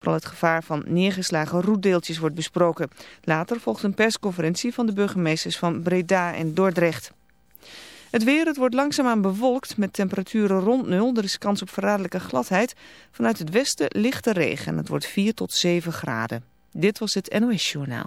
Vooral het gevaar van neergeslagen roetdeeltjes wordt besproken. Later volgt een persconferentie van de burgemeesters van Breda en Dordrecht. Het weer, het wordt langzaamaan bewolkt met temperaturen rond nul. Er is kans op verraderlijke gladheid. Vanuit het westen lichte regen. Het wordt 4 tot 7 graden. Dit was het NOS Journaal.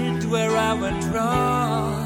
where I went wrong.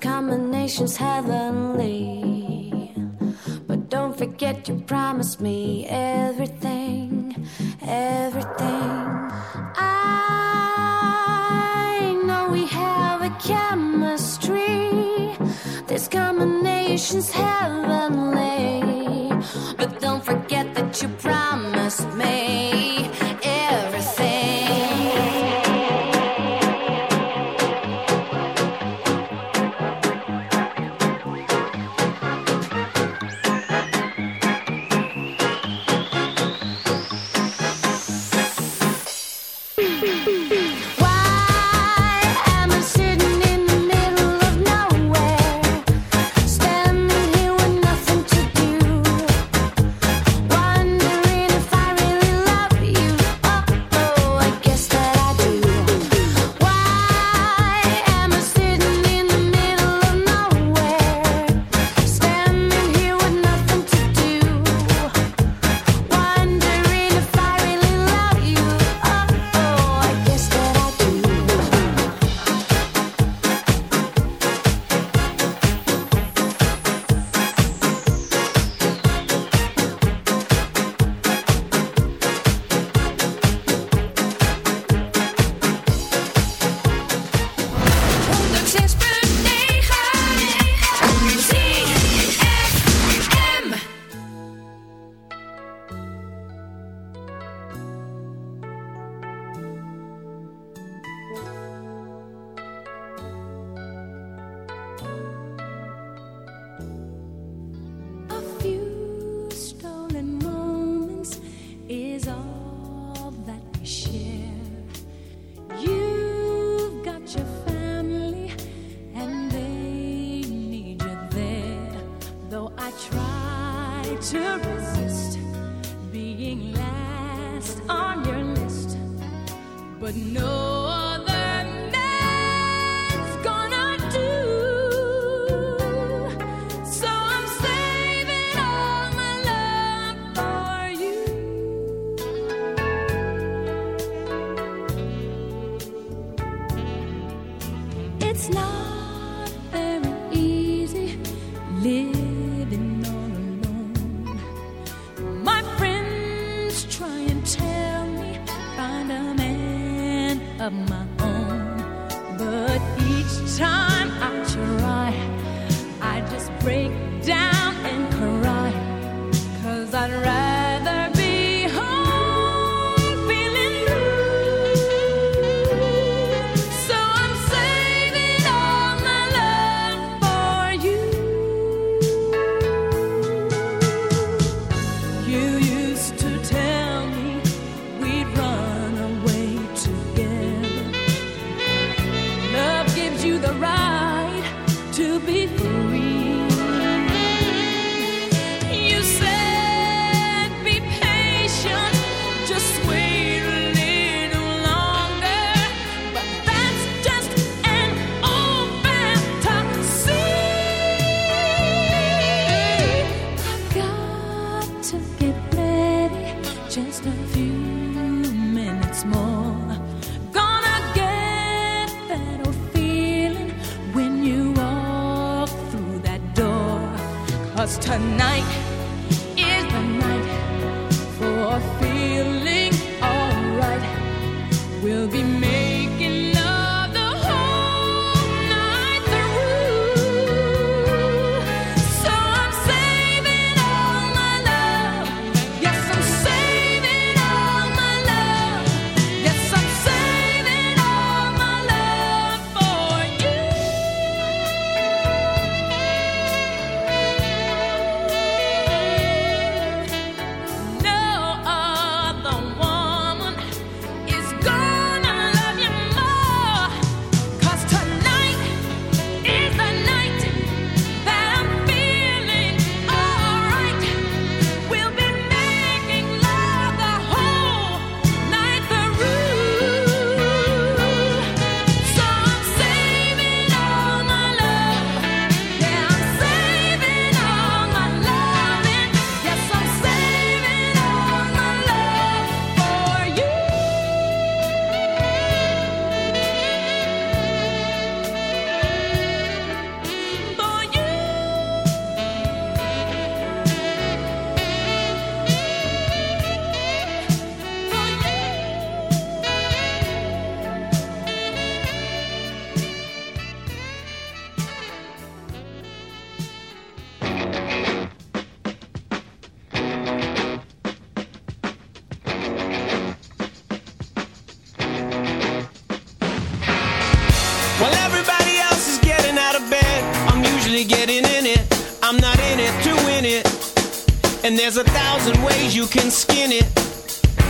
combination's heavenly. But don't forget you promised me everything, everything. I know we have a chemistry. This combination's heavenly. tonight.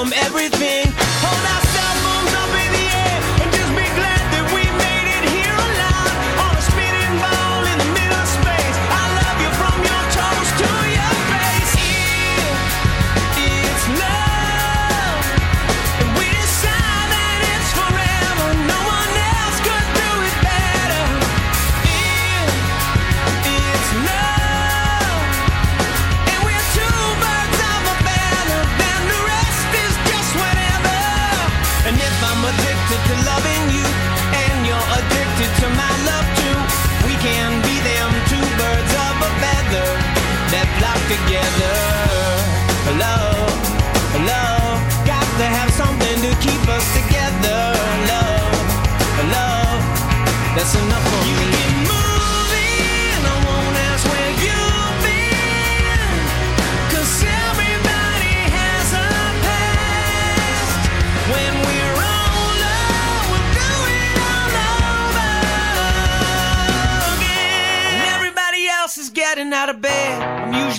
from everything. Hold out. addicted to loving you, and you're addicted to my love too. We can be them two birds of a feather that flock together. Love.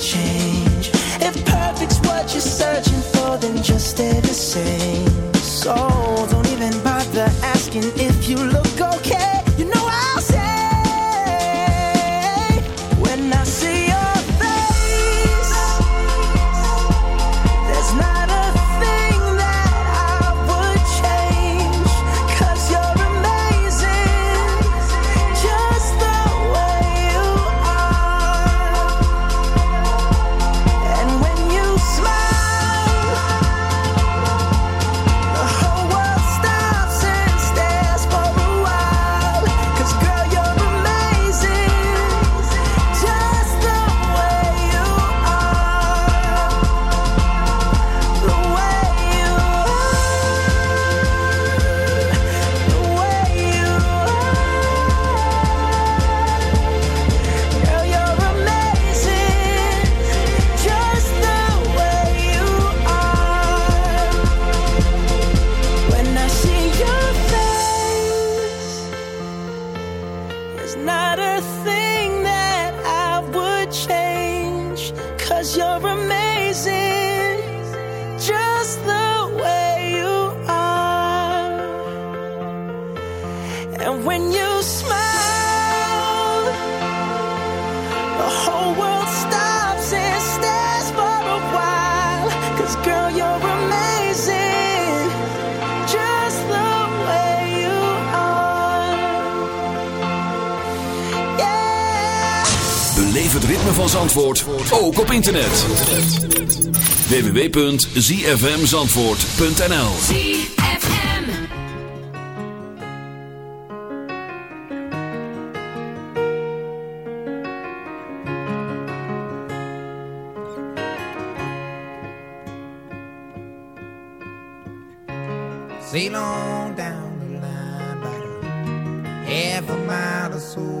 change. If perfect's what you're searching. internet. www.zfmzandvoort.nl Sail down the line a mile or so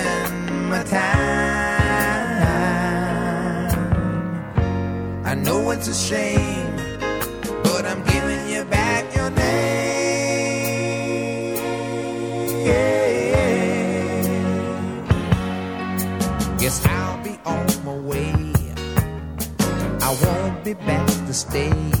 it's a shame, but I'm giving you back your name. Yeah. Guess I'll be on my way. I won't be back to stay.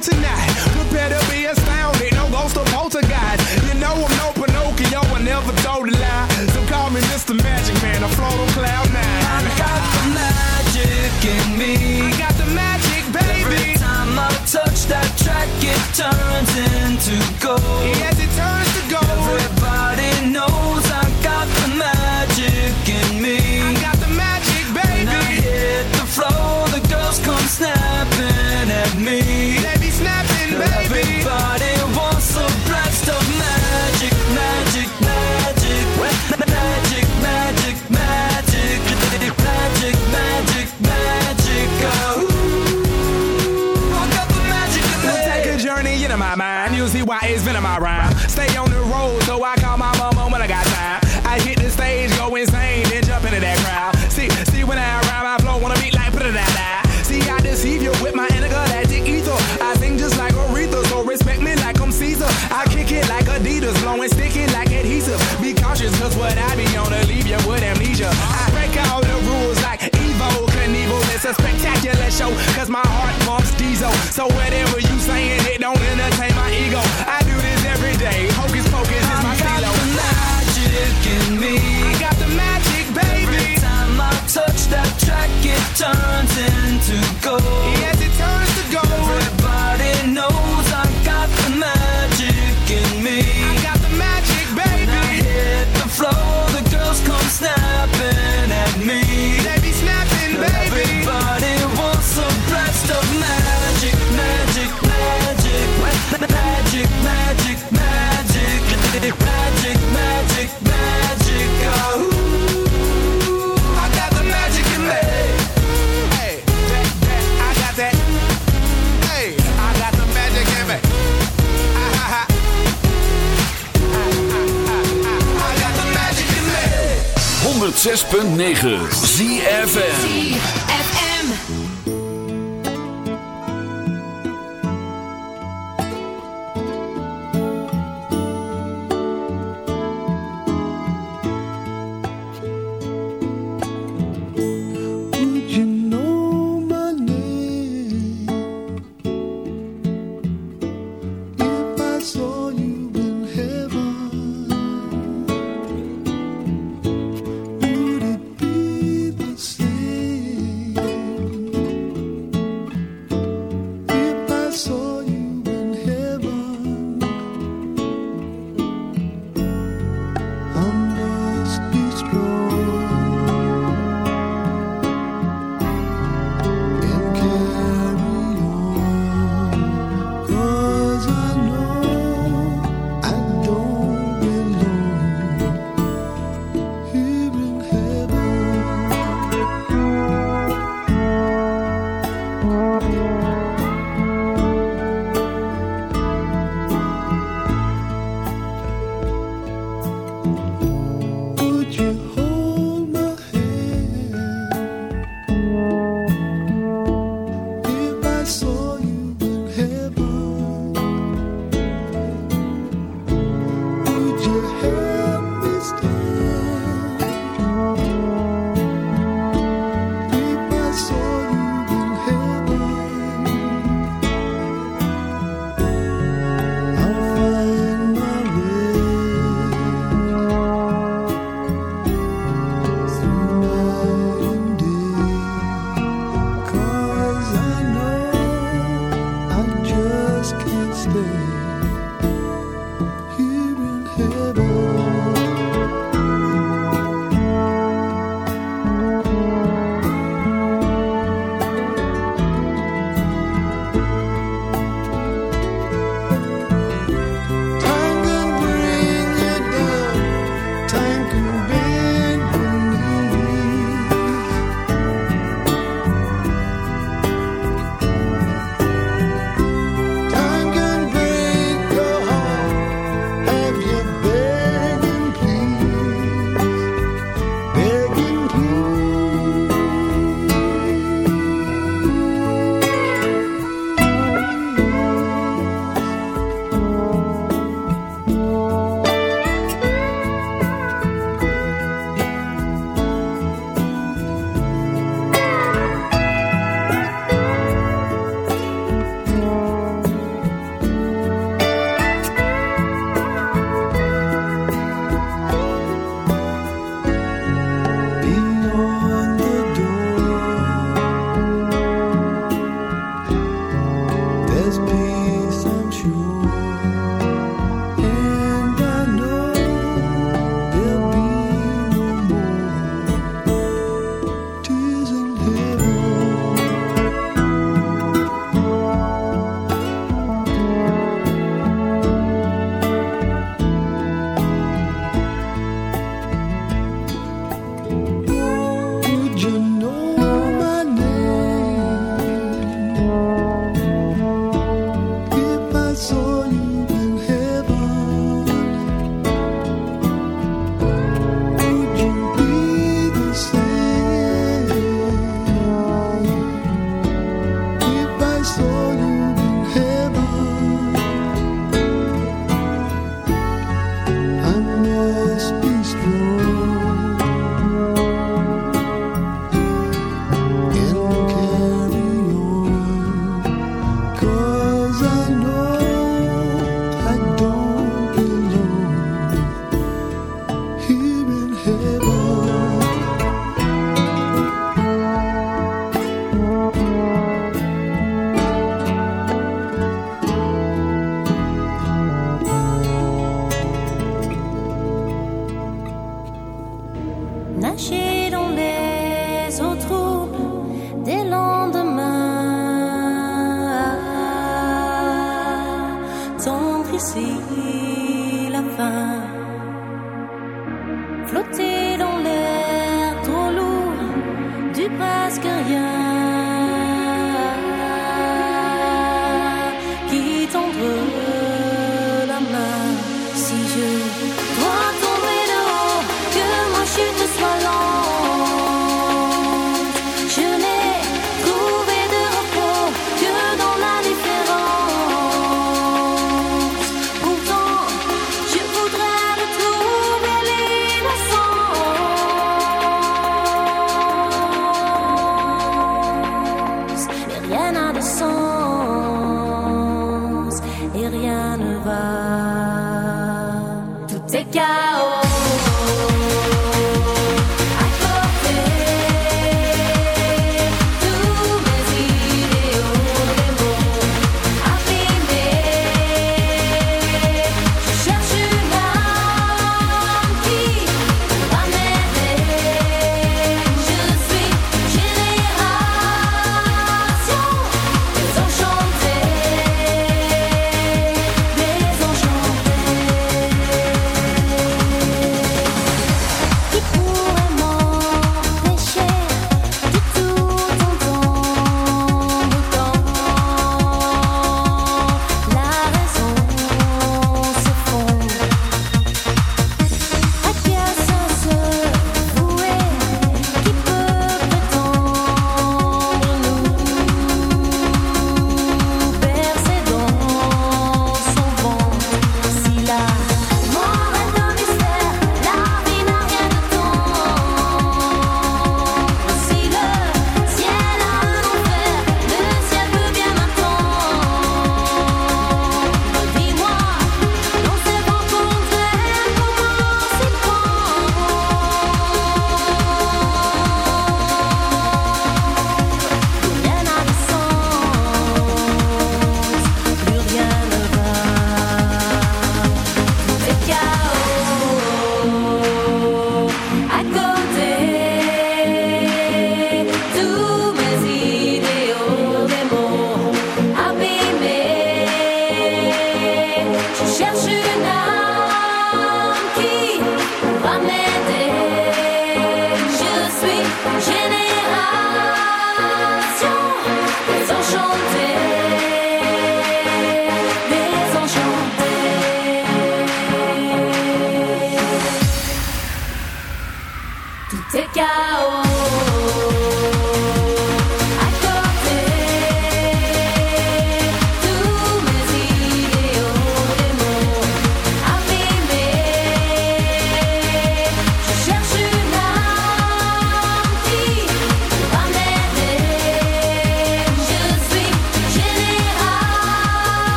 tonight. We better be astounded. No ghost of poltergeist. You know I'm no Pinocchio. I never told a lie. So call me Mr. Magic Man. I float on cloud nine. I got the magic in me. I got the magic, baby. Every time I touch that track, it turns in. 106.9 ZFN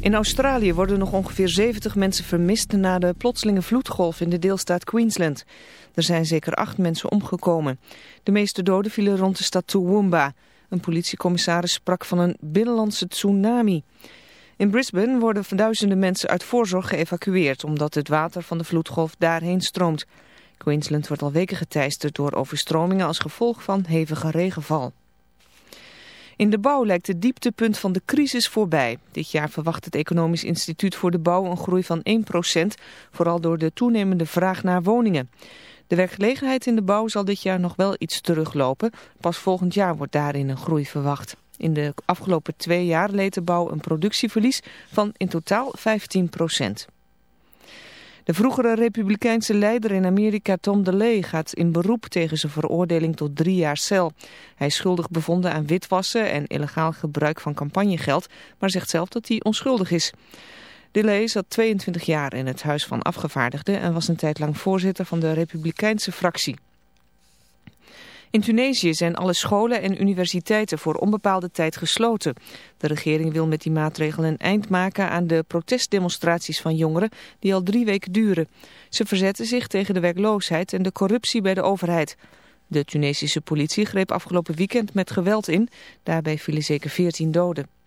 In Australië worden nog ongeveer 70 mensen vermist na de plotselinge vloedgolf in de deelstaat Queensland. Er zijn zeker acht mensen omgekomen. De meeste doden vielen rond de stad Toowoomba. Een politiecommissaris sprak van een binnenlandse tsunami. In Brisbane worden duizenden mensen uit voorzorg geëvacueerd... omdat het water van de vloedgolf daarheen stroomt. Queensland wordt al weken geteisterd door overstromingen als gevolg van hevige regenval. In de bouw lijkt het dieptepunt van de crisis voorbij. Dit jaar verwacht het Economisch Instituut voor de Bouw een groei van 1%, vooral door de toenemende vraag naar woningen. De werkgelegenheid in de bouw zal dit jaar nog wel iets teruglopen. Pas volgend jaar wordt daarin een groei verwacht. In de afgelopen twee jaar leed de bouw een productieverlies van in totaal 15 De vroegere republikeinse leider in Amerika Tom DeLay gaat in beroep tegen zijn veroordeling tot drie jaar cel. Hij is schuldig bevonden aan witwassen en illegaal gebruik van campagnegeld, maar zegt zelf dat hij onschuldig is. DeLay zat 22 jaar in het Huis van Afgevaardigden en was een tijd lang voorzitter van de republikeinse fractie. In Tunesië zijn alle scholen en universiteiten voor onbepaalde tijd gesloten. De regering wil met die maatregel een eind maken aan de protestdemonstraties van jongeren die al drie weken duren. Ze verzetten zich tegen de werkloosheid en de corruptie bij de overheid. De Tunesische politie greep afgelopen weekend met geweld in. Daarbij vielen zeker 14 doden.